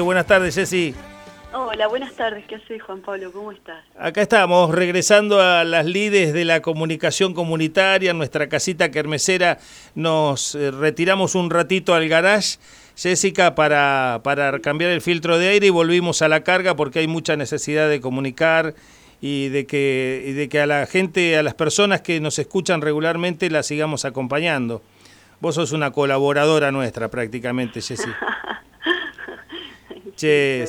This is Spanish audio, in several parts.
Buenas tardes, Ceci. Hola, buenas tardes. ¿Qué haces, Juan Pablo? ¿Cómo estás? Acá estamos, regresando a las lides de la comunicación comunitaria, nuestra casita kermesera. Nos eh, retiramos un ratito al garage, Jessica, para, para cambiar el filtro de aire y volvimos a la carga porque hay mucha necesidad de comunicar y de que, y de que a la gente, a las personas que nos escuchan regularmente, las sigamos acompañando. Vos sos una colaboradora nuestra prácticamente, Jessica. Che,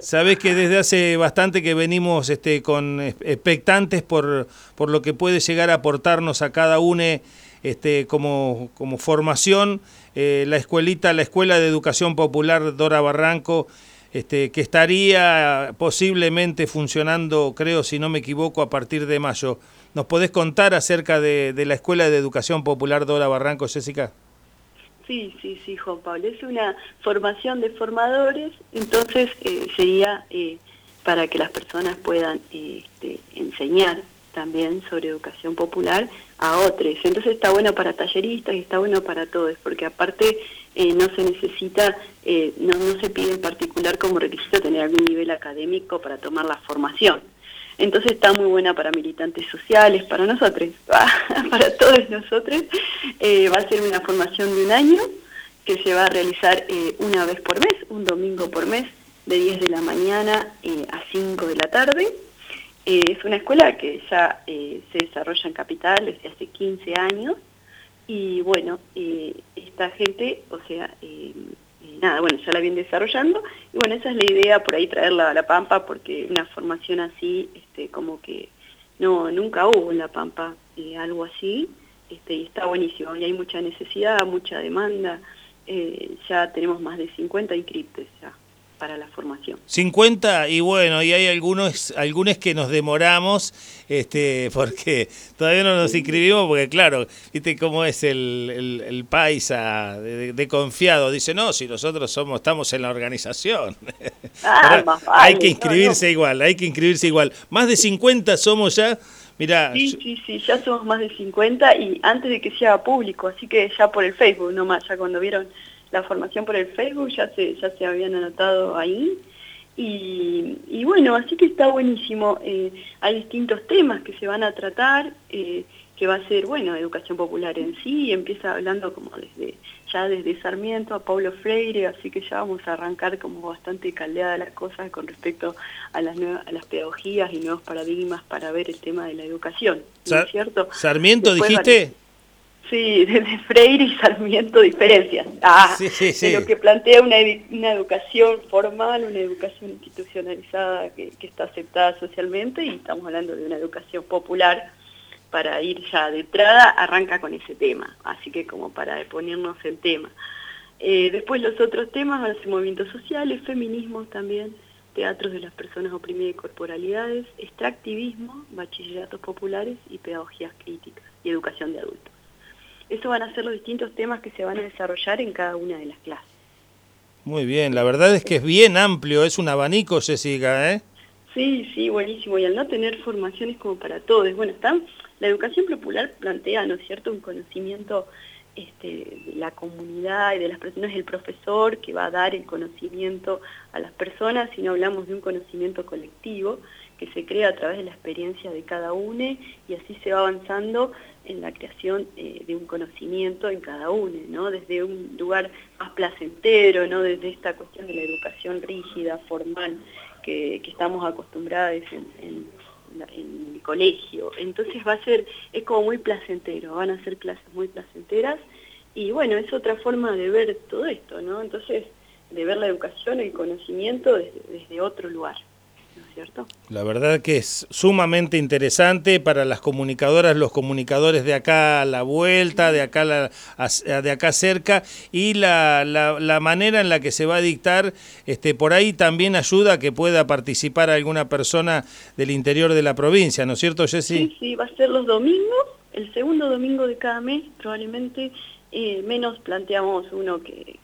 sabés que desde hace bastante que venimos este, con expectantes por, por lo que puede llegar a aportarnos a cada uno este, como, como formación eh, la escuelita, la Escuela de Educación Popular Dora Barranco, este, que estaría posiblemente funcionando, creo, si no me equivoco, a partir de mayo. ¿Nos podés contar acerca de, de la Escuela de Educación Popular Dora Barranco, Jessica? Sí, sí, sí, Juan Pablo. Es una formación de formadores, entonces eh, sería eh, para que las personas puedan este, enseñar también sobre educación popular a otros. Entonces está bueno para talleristas y está bueno para todos, porque aparte eh, no se necesita, no se pide en particular como requisito tener algún nivel académico para tomar la formación. Entonces está muy buena para militantes sociales, para nosotros, para todos nosotros. Eh, va a ser una formación de un año que se va a realizar eh, una vez por mes, un domingo por mes, de 10 de la mañana eh, a 5 de la tarde. es una escuela que ya se desarrolla en Capital desde hace 15 años y bueno, esta gente, o sea, nada, bueno, ya la vienen desarrollando. Y bueno, esa es la idea por ahí traerla a La Pampa porque una formación así, este, como que no, nunca hubo en La Pampa eh, algo así este, y está buenísimo y hay mucha necesidad, mucha demanda, eh, ya tenemos más de 50 inscriptos ya para la formación. 50 y bueno, y hay algunos algunos que nos demoramos este porque todavía no nos inscribimos porque claro, viste cómo es el, el, paisa de, confiado, dice, "No, si nosotros somos estamos en la organización." Ah, hay que inscribirse igual, hay que inscribirse igual. Más de 50 somos ya. Mira, sí, sí, sí, ya somos más de 50 y antes de que sea público, así que ya por el Facebook nomás, ya cuando vieron la formación por el Facebook, ya se, ya se habían anotado ahí. Y, bueno, así que está buenísimo. Eh, hay distintos temas que se van a tratar, eh, que va a ser, bueno, educación popular en sí, empieza hablando como desde ya desde Sarmiento a Pablo Freire, así que ya vamos a arrancar como bastante caldeada las cosas con respecto a las, nuevas, a las pedagogías y nuevos paradigmas para ver el tema de la educación. ¿no es cierto? ¿Sarmiento dijiste? Sí, desde Freire y Sarmiento diferencias. Ah, de lo que plantea una, una, educación formal, una educación institucionalizada que, está aceptada socialmente y estamos hablando de una educación popular para ir ya de entrada, arranca con ese tema, así que como para ponernos en tema. Eh, después los otros temas ser movimientos sociales, feminismos también, teatros de las personas oprimidas y corporalidades, extractivismo, bachilleratos populares y pedagogías críticas y educación de adultos. Eso van a ser los distintos temas que se van a desarrollar en cada una de las clases. Muy bien, la verdad es que es bien amplio, es un abanico, Jessica, ¿eh? Sí, sí, buenísimo. Y al no tener formaciones como para todos, bueno, está, la educación popular plantea, ¿no es cierto?, un conocimiento este, de la comunidad y de las personas, el profesor que va a dar el conocimiento a las personas, sino hablamos de un conocimiento colectivo que se crea a través de la experiencia de cada uno y así se va avanzando en la creación eh, de un conocimiento en cada uno, ¿no? Desde un lugar más placentero, ¿no? Desde esta cuestión de la educación rígida, formal, que, estamos acostumbrados en, el colegio. Entonces va a ser, es como muy placentero, van a ser clases muy placenteras y bueno, es otra forma de ver todo esto, ¿no? Entonces, de ver la educación, el conocimiento desde otro lugar. La verdad que es sumamente interesante para las comunicadoras, los comunicadores de acá a la vuelta, de acá, de acá cerca, y la, la, manera en la que se va a dictar, este, por ahí también ayuda a que pueda participar alguna persona del interior de la provincia, ¿no es cierto, Jessy? Sí, sí, va a ser los domingos, el segundo domingo de cada mes, probablemente eh, menos planteamos uno que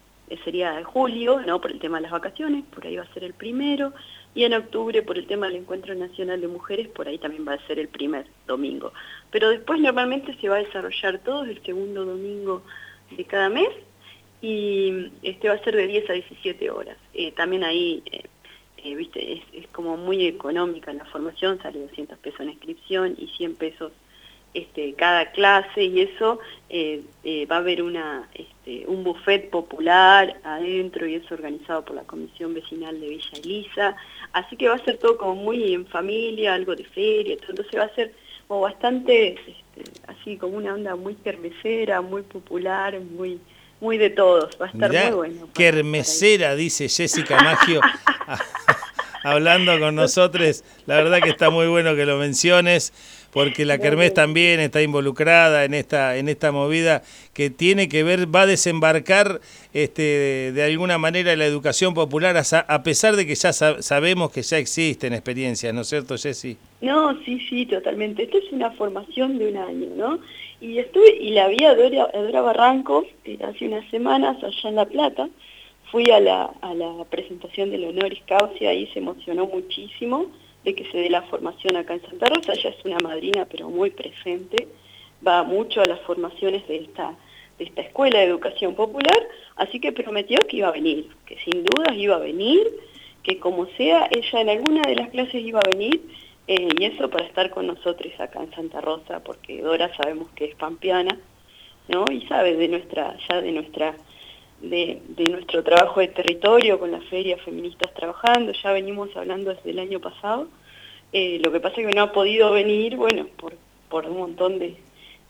sería de julio, ¿no? por el tema de las vacaciones, por ahí va a ser el primero, y en octubre por el tema del Encuentro Nacional de Mujeres, por ahí también va a ser el primer domingo. Pero después normalmente se va a desarrollar todo el segundo domingo de cada mes y este va a ser de 10 a 17 horas. Eh, también ahí, eh, eh, viste, es, como muy económica la formación, sale 200 pesos en inscripción y 100 pesos este, cada clase y eso va a haber una, este, un buffet popular adentro y es organizado por la Comisión Vecinal de Villa Elisa, así que va a ser todo como muy en familia, algo de feria, entonces va a ser como bastante, este, así como una onda muy kermesera, muy popular, muy muy de todos, va a estar muy bueno. Kermesera, dice Jessica Maggio, hablando con nosotros. La verdad que está muy bueno que lo menciones, porque la Kermés también está involucrada en esta, en esta movida que tiene que ver, va a desembarcar este, de alguna manera la educación popular, a, pesar de que ya sabemos que ya existen experiencias, ¿no es cierto, Jessy? No, sí, sí, totalmente. Esto es una formación de un año, ¿no? Y estuve, y la vi a Dora, Barranco eh, hace unas semanas allá en La Plata, fui a la, a la presentación del honoris causa y ahí se emocionó muchísimo de que se dé la formación acá en Santa Rosa, ella es una madrina pero muy presente, va mucho a las formaciones de esta, de esta escuela de educación popular, así que prometió que iba a venir, que sin dudas iba a venir, que como sea, ella en alguna de las clases iba a venir, eh, y eso para estar con nosotros acá en Santa Rosa, porque Dora sabemos que es pampeana, ¿no? Y sabe de nuestra, ya de nuestra, de, nuestro trabajo de territorio con las ferias feministas trabajando, ya venimos hablando desde el año pasado. Eh, lo que pasa es que no ha podido venir, bueno, por, por un montón de,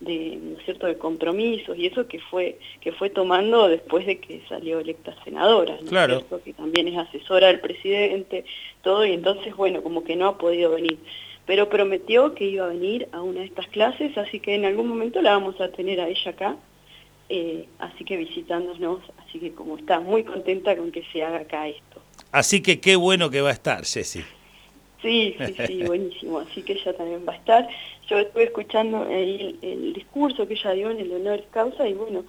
de, ¿no es cierto? de compromisos y eso que fue, que fue tomando después de que salió electa senadora, ¿no claro. cierto? que también es asesora del presidente, todo, y entonces, bueno, como que no ha podido venir. Pero prometió que iba a venir a una de estas clases, así que en algún momento la vamos a tener a ella acá, eh, así que visitándonos, así que como está muy contenta con que se haga acá esto. Así que qué bueno que va a estar, Ceci. Sí, sí, sí, buenísimo. Así que ella también va a estar. Yo estuve escuchando el, el discurso que ella dio en el honor causa y bueno,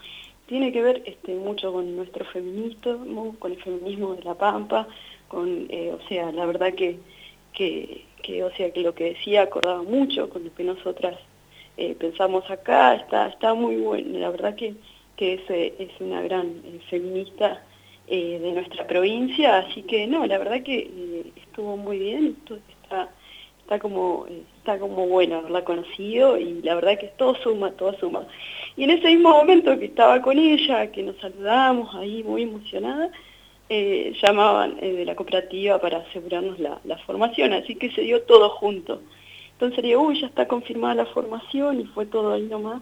tiene que ver este, mucho con nuestro feminismo, con el feminismo de la Pampa, con, eh, o sea, la verdad que, que, que, o sea, que lo que decía acordaba mucho con lo que nosotras eh, pensamos acá, está, está muy bueno, la verdad que, que es, eh, es una gran feminista eh, de nuestra provincia, así que no, la verdad que eh, estuvo muy bien, está, está, como, está como bueno haberla conocido y la verdad que todo suma, todo suma. Y en ese mismo momento que estaba con ella, que nos saludamos ahí muy emocionada, eh, llamaban de la cooperativa para asegurarnos la, la, formación, así que se dio todo junto. Entonces digo, uy, ya está confirmada la formación y fue todo ahí nomás.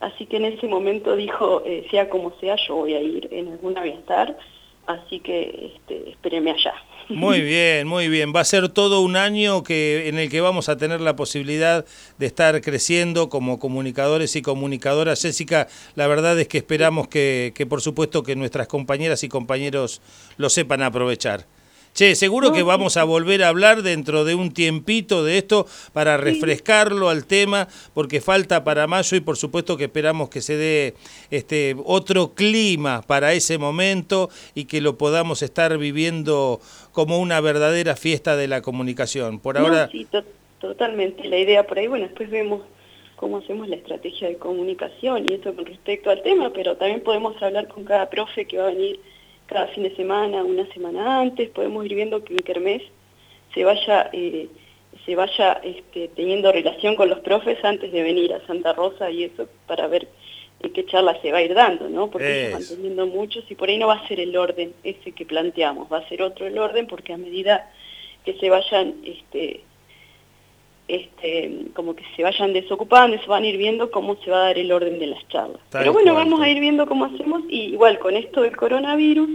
Así que en ese momento dijo, eh, sea como sea, yo voy a ir, en alguna voy a estar, así que este, espéreme allá. Muy bien, muy bien. Va a ser todo un año que en el que vamos a tener la posibilidad de estar creciendo como comunicadores y comunicadoras. Jessica, la verdad es que esperamos que, que por supuesto que nuestras compañeras y compañeros lo sepan aprovechar. Che, seguro que vamos a volver a hablar dentro de un tiempito de esto para refrescarlo al tema, porque falta para mayo y por supuesto que esperamos que se dé este otro clima para ese momento y que lo podamos estar viviendo como una verdadera fiesta de la comunicación. Por ahora. sí, totalmente. La idea por ahí, bueno, después vemos cómo hacemos la estrategia de comunicación y eso con respecto al tema, pero también podemos hablar con cada profe que va a venir cada fin de semana, una semana antes, podemos ir viendo que en Kermés se vaya, eh, se vaya este, teniendo relación con los profes antes de venir a Santa Rosa y eso para ver en qué charla se va a ir dando, ¿no? Porque se van teniendo muchos y por ahí no va a ser el orden ese que planteamos, va a ser otro el orden porque a medida que se vayan este, este, como que se vayan desocupando y se van a ir viendo cómo se va a dar el orden de las charlas. Pero bueno, vamos a ir viendo cómo hacemos y igual con esto del coronavirus,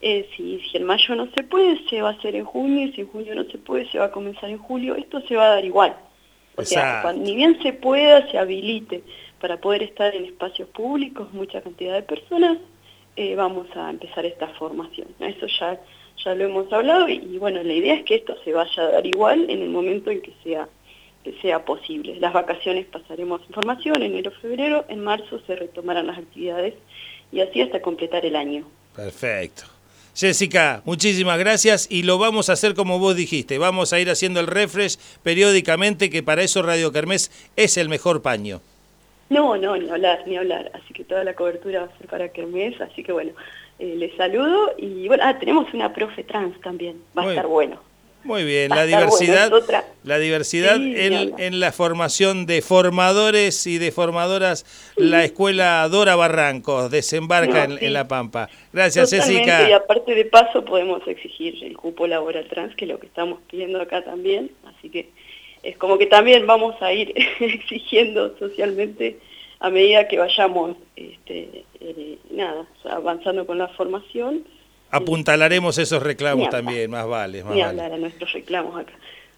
eh, si, si en mayo no se puede, se va a hacer en junio, si en junio no se puede, se va a comenzar en julio, esto se va a dar igual. O sea, ni bien se pueda, se habilite para poder estar en espacios públicos, mucha cantidad de personas, eh, vamos a empezar esta formación. Eso ya, ya lo hemos hablado y, y bueno, la idea es que esto se vaya a dar igual en el momento en que sea sea posible. Las vacaciones pasaremos información, enero, febrero, en marzo se retomarán las actividades y así hasta completar el año. Perfecto. Jessica, muchísimas gracias y lo vamos a hacer como vos dijiste, vamos a ir haciendo el refresh periódicamente que para eso Radio Kermés es el mejor paño. No, no, ni hablar, ni hablar. Así que toda la cobertura va a ser para Kermés, así que bueno, eh, les saludo y bueno, ah, tenemos una profe trans también, va a estar bueno. Muy bien, la diversidad, la diversidad en, la formación de formadores y de formadoras, la escuela Dora Barrancos desembarca en, La Pampa. Gracias, Jessica. Y aparte de paso podemos exigir el cupo laboral trans, que es lo que estamos pidiendo acá también, así que es como que también vamos a ir exigiendo socialmente a medida que vayamos este, eh, nada, avanzando con la formación Apuntalaremos esos reclamos también, más vale. Más vale. a nuestros reclamos acá.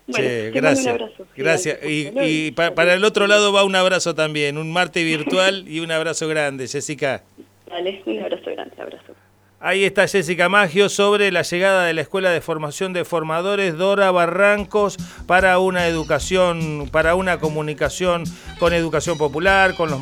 Bueno, gracias. Un abrazo. Gracias. Y, para, el otro lado va un abrazo también, un Marte virtual y un abrazo grande, Jessica. Dale, un abrazo grande, abrazo. Ahí está Jessica Maggio sobre la llegada de la Escuela de Formación de Formadores Dora Barrancos para una educación, para una comunicación con educación popular, con los